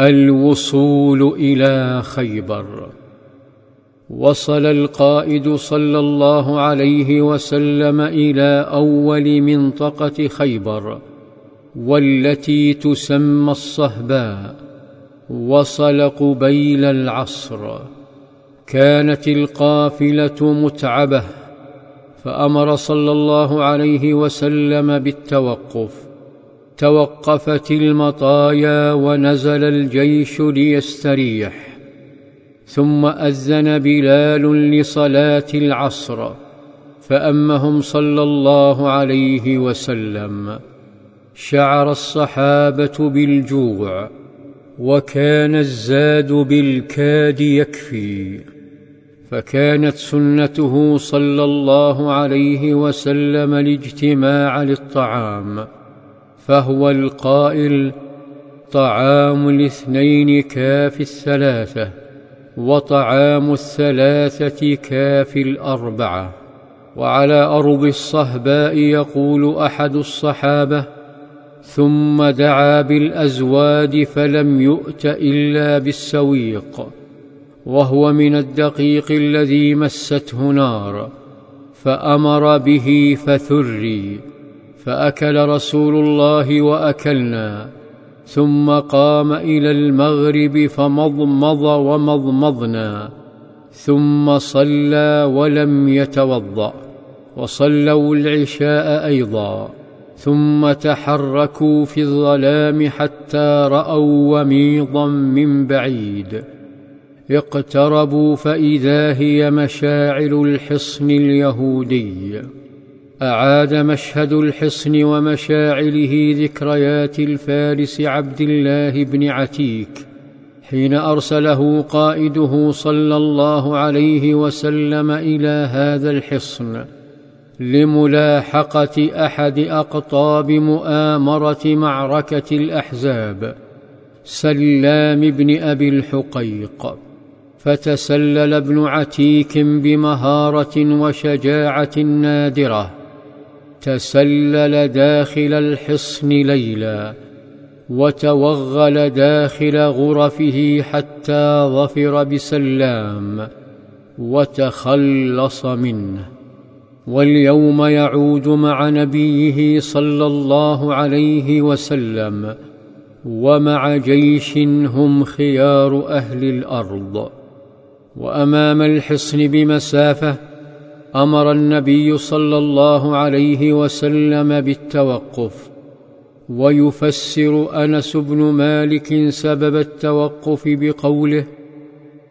الوصول إلى خيبر. وصل القائد صلى الله عليه وسلم إلى أول منطقة خيبر والتي تسمى الصهباء. وصل قبيل العصر. كانت القافلة متعبة فأمر صلى الله عليه وسلم بالتوقف. توقفت المطايا ونزل الجيش ليستريح ثم أذن بلال لصلاة العصر فأمهم صلى الله عليه وسلم. شعر الصحابة بالجوع وكان الزاد بالكاد يكفي فكانت سنته صلى الله عليه وسلم الاجتماع للطعام. فهو القائل طعام الاثنين كاف الثلاثة وطعام الثلاثة كاف الأربعة. وعلى أرض الصهباء يقول أحد الصحابة ثم دعا بالأزواد فلم يؤت إلا بالسويق وهو من الدقيق الذي مسته نار فأمر به فثري. فأكل رسول الله وأكلنا ثم قام إلى المغرب فمضمض ومضمضنا ثم صلى ولم يتوضأ وصلوا العشاء أيضا ثم تحركوا في الظلام حتى رأوا وميضا من بعيد. اقتربوا فإذا هي مشاعل الحصن اليهودي. أعاد مشهد الحصن ومشاعله ذكريات الفارس عبد الله بن عتيك حين أرسله قائده صلى الله عليه وسلم إلى هذا الحصن لملاحقة أحد أقطاب مؤامرة معركة الأحزاب سلام بن أبي الحقيق. فتسلل ابن عتيك بمهارة وشجاعة نادرة تسلل داخل الحصن ليلا وتوغل داخل غرفه حتى ظفر بسلام وتخلص منه. واليوم يعود مع نبيه صلى الله عليه وسلم ومع جيش هم خيار أهل الأرض. وأمام الحصن بمسافة أمر النبي صلى الله عليه وسلم بالتوقف ويفسر أنس بن مالك سبب التوقف بقوله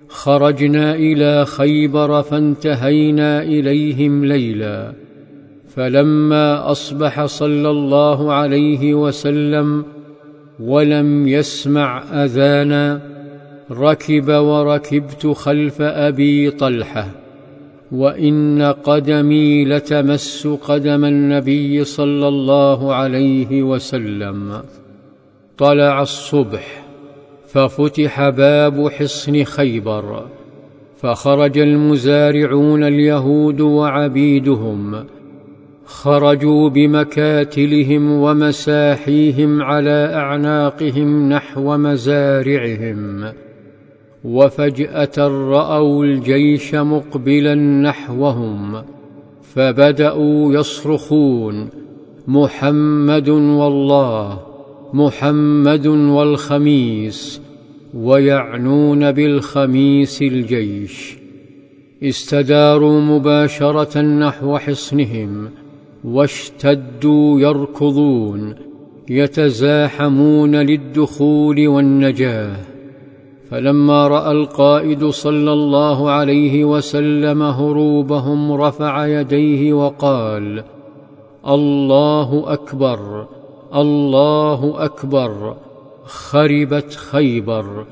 خرجنا إلى خيبر فانتهينا إليهم ليلا فلما أصبح صلى الله عليه وسلم ولم يسمع أذانا ركب وركبت خلف أبي طلحة. وإن قدمي لتمس قدم النبي صلى الله عليه وسلم. طلع الصبح ففتح باب حصن خيبر فخرج المزارعون اليهود وعبيدهم. خرجوا بمكاتلهم ومساحيهم على أعناقهم نحو مزارعهم. وفجأة رأوا الجيش مقبلا نحوهم فبدأوا يصرخون محمد والله محمد والخميس ويعنون بالخميس الجيش. استداروا مباشرة نحو حصنهم واشتدوا يركضون يتزاحمون للدخول والنجاة. فلما رأى القائد صلى الله عليه وسلم هروبهم رفع يديه وقال الله أكبر الله أكبر خربت خيبر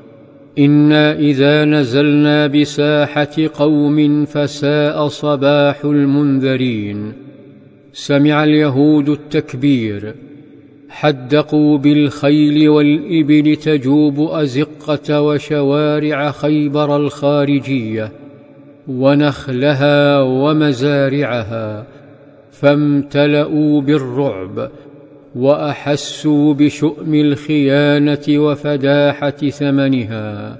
إنا إذا نزلنا بساحة قوم فساء صباح المنذرين سمع اليهود التكبير حدقوا بالخيل والإبل تجوب أزقة وشوارع خيبر الخارجية ونخلها ومزارعها فامتلأوا بالرعب وأحسوا بشؤم الخيانة وفداحة ثمنها.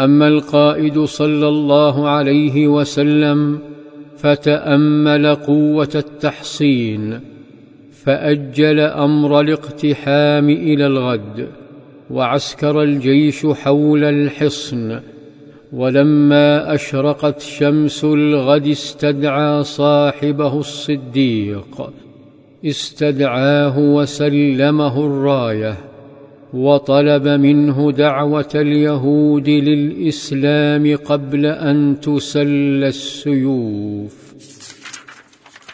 أما القائد صلى الله عليه وسلم فتأمل قوة التحصين فأجل أمر الاقتحام إلى الغد وعسكر الجيش حول الحصن ولما أشرقت شمس الغد استدعى صاحبه الصديق استدعاه وسلمه الراية وطلب منه دعوة اليهود للإسلام قبل أن تسل السيوف.